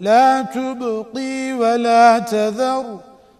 لا تبقي ولا تذر.